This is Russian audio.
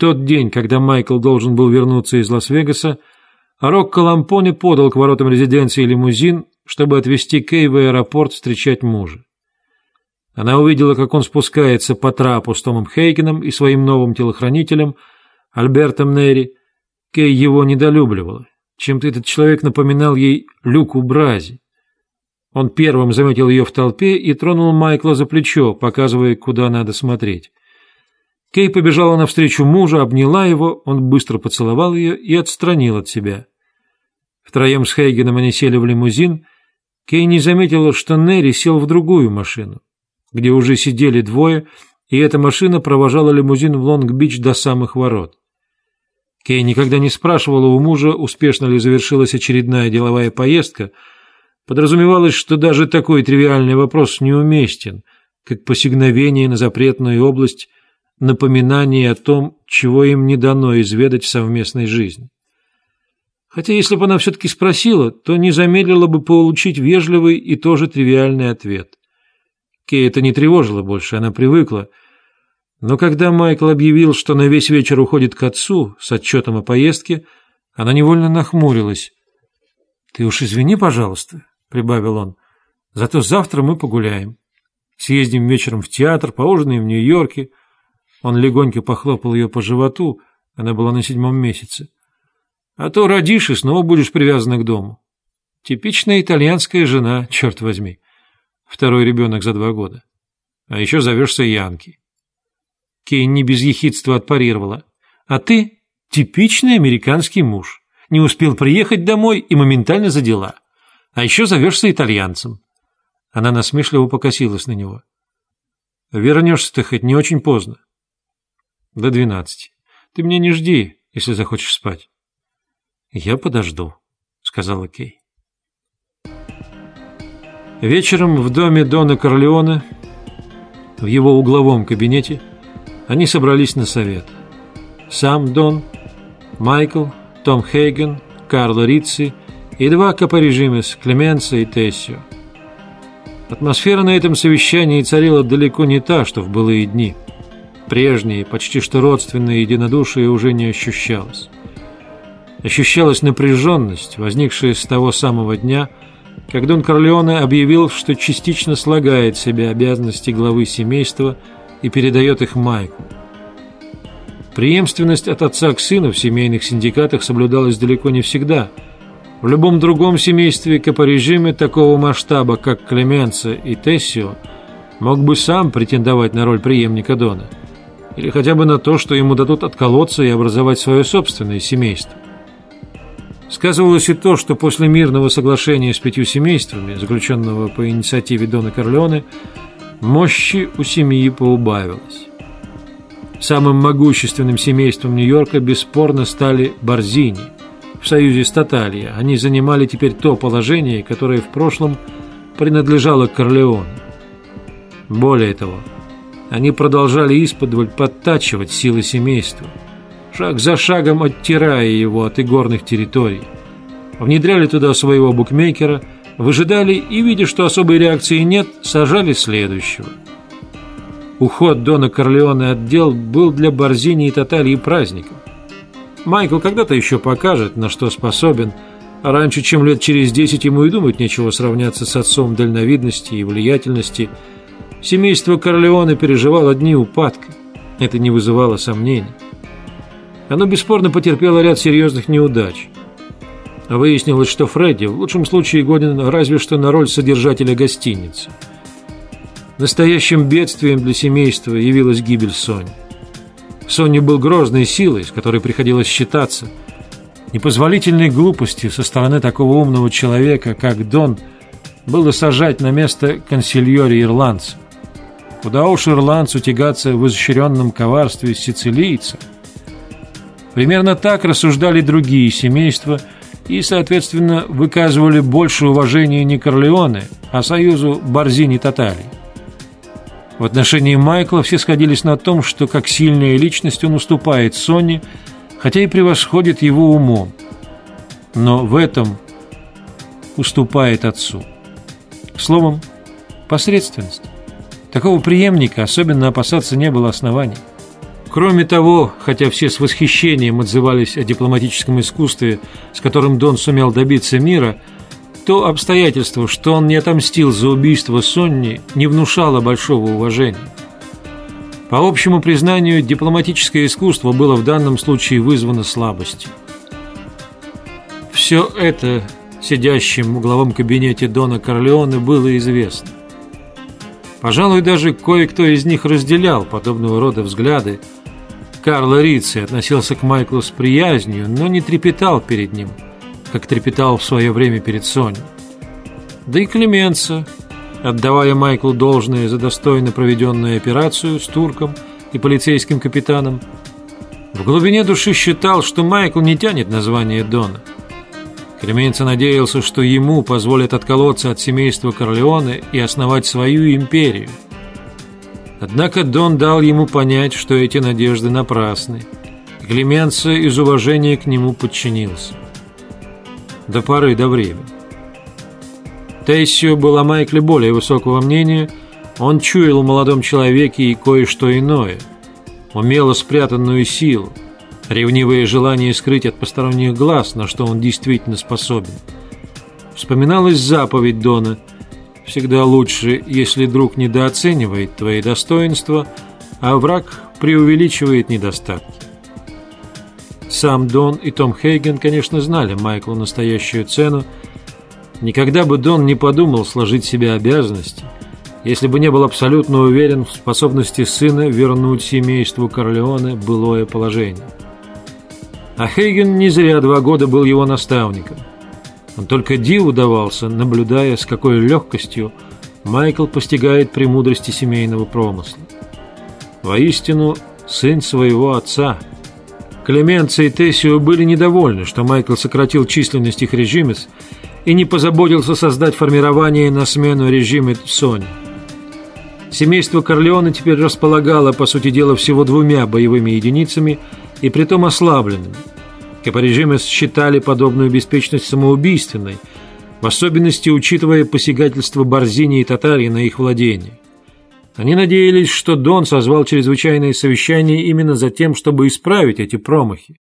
тот день, когда Майкл должен был вернуться из Лас-Вегаса, Рокко Лампоне подал к воротам резиденции лимузин, чтобы отвезти Кей в аэропорт встречать мужа. Она увидела, как он спускается по трапу с Томом Хейгеном и своим новым телохранителем, Альбертом Нерри. Кей его недолюбливала. Чем-то этот человек напоминал ей Люку Брази. Он первым заметил ее в толпе и тронул Майкла за плечо, показывая, куда надо смотреть. Кей побежала навстречу мужу, обняла его, он быстро поцеловал ее и отстранил от себя. Втроем с Хейгеном они сели в лимузин. Кей не заметила, что Нерри сел в другую машину где уже сидели двое, и эта машина провожала лимузин в Лонг-Бич до самых ворот. Кей никогда не спрашивала у мужа, успешно ли завершилась очередная деловая поездка. Подразумевалось, что даже такой тривиальный вопрос неуместен, как посигновение на запретную область, напоминание о том, чего им не дано изведать в совместной жизни. Хотя если бы она все-таки спросила, то не замедлила бы получить вежливый и тоже тривиальный ответ. Кей это не тревожило больше, она привыкла. Но когда Майкл объявил, что на весь вечер уходит к отцу с отчетом о поездке, она невольно нахмурилась. «Ты уж извини, пожалуйста», — прибавил он, — «зато завтра мы погуляем. Съездим вечером в театр, поужинаем в Нью-Йорке». Он легонько похлопал ее по животу, она была на седьмом месяце. «А то родишь и снова будешь привязана к дому. Типичная итальянская жена, черт возьми». Второй ребенок за два года. А еще зовешься Янки. Кейн не без ехидства отпарировала. А ты типичный американский муж. Не успел приехать домой и моментально за дела. А еще зовешься итальянцем. Она насмешливо покосилась на него. Вернешься ты хоть не очень поздно. До двенадцати. Ты меня не жди, если захочешь спать. Я подожду, сказала Кей. Вечером в доме Дона Корлеоне, в его угловом кабинете, они собрались на совет. Сам Дон, Майкл, Том Хейген, Карло Рицци и два капорежимес Клеменца и Тессио. Атмосфера на этом совещании царила далеко не та, что в былые дни. Прежние, почти что родственные единодушие уже не ощущалось. Ощущалась напряженность, возникшая с того самого дня, как Дон Корлеоне объявил, что частично слагает себе обязанности главы семейства и передает их Майку. Преемственность от отца к сыну в семейных синдикатах соблюдалась далеко не всегда. В любом другом семействе капорежиме такого масштаба, как Клеменца и Тессио, мог бы сам претендовать на роль преемника Дона. Или хотя бы на то, что ему дадут отколоться и образовать свое собственное семейство. Сказывалось и то, что после мирного соглашения с пятью семействами, заключенного по инициативе Дона Корлеоне, мощи у семьи поубавилось. Самым могущественным семейством Нью-Йорка бесспорно стали Борзини. В союзе с Таталья они занимали теперь то положение, которое в прошлом принадлежало Корлеоне. Более того, они продолжали исподволь подтачивать силы семейства – шаг за шагом оттирая его от игорных территорий. Внедряли туда своего букмекера, выжидали и, видя, что особой реакции нет, сажали следующего. Уход Дона Корлеоне от дел был для Борзини и Татальи праздником. Майкл когда-то еще покажет, на что способен, а раньше, чем лет через десять ему и думать нечего сравняться с отцом дальновидности и влиятельности, семейство Корлеоне переживало дни упадка. Это не вызывало сомнений. Оно бесспорно потерпело ряд серьезных неудач. Выяснилось, что Фредди в лучшем случае годен разве что на роль содержателя гостиницы. Настоящим бедствием для семейства явилась гибель Сони. Сони был грозной силой, с которой приходилось считаться. Непозволительной глупостью со стороны такого умного человека, как Дон, было сажать на место консильори ирландца. Куда уж ирландцу тягаться в изощренном коварстве сицилийца – Примерно так рассуждали другие семейства и, соответственно, выказывали больше уважения не Корлеоне, а союзу Борзини-Татарии. В отношении Майкла все сходились на том, что как сильная личность он уступает Соне, хотя и превосходит его умом. Но в этом уступает отцу. Словом, посредственность. Такого преемника особенно опасаться не было оснований. Кроме того, хотя все с восхищением отзывались о дипломатическом искусстве, с которым Дон сумел добиться мира, то обстоятельство, что он не отомстил за убийство Сонни, не внушало большого уважения. По общему признанию, дипломатическое искусство было в данном случае вызвано слабостью. Все это сидящим в угловом кабинете Дона Корлеоне было известно. Пожалуй, даже кое-кто из них разделял подобного рода взгляды, Карло Рицци относился к Майклу с приязнью, но не трепетал перед ним, как трепетал в свое время перед Соней. Да и Клеменца, отдавая Майклу должное за достойно проведенную операцию с турком и полицейским капитаном, в глубине души считал, что Майкл не тянет название Дона. Клеменца надеялся, что ему позволят отколоться от семейства Корлеоне и основать свою империю – Однако Дон дал ему понять, что эти надежды напрасны. Клеменца из уважения к нему подчинился. До поры до времени. Тессио был о Майкле более высокого мнения. Он чуял в молодом человеке и кое-что иное. Умело спрятанную силу, ревнивое желание скрыть от посторонних глаз, на что он действительно способен. Вспоминалась заповедь Дона – Всегда лучше, если друг недооценивает твои достоинства, а враг преувеличивает недостатки. Сам Дон и Том Хейген, конечно, знали Майклу настоящую цену. Никогда бы Дон не подумал сложить себе обязанности, если бы не был абсолютно уверен в способности сына вернуть семейству Корлеоне былое положение. А Хейген не зря два года был его наставником – он только диву давался, наблюдая, с какой легкостью Майкл постигает премудрости семейного промысла. Воистину, сын своего отца. Клеменция и Тессио были недовольны, что Майкл сократил численность их режимес и не позаботился создать формирование на смену режима Сони. Семейство Корлеоне теперь располагало, по сути дела, всего двумя боевыми единицами и притом ослабленными – Капорежимы считали подобную беспечность самоубийственной, в особенности учитывая посягательство Борзини и Татарии на их владение. Они надеялись, что Дон созвал чрезвычайное совещание именно за тем, чтобы исправить эти промахи.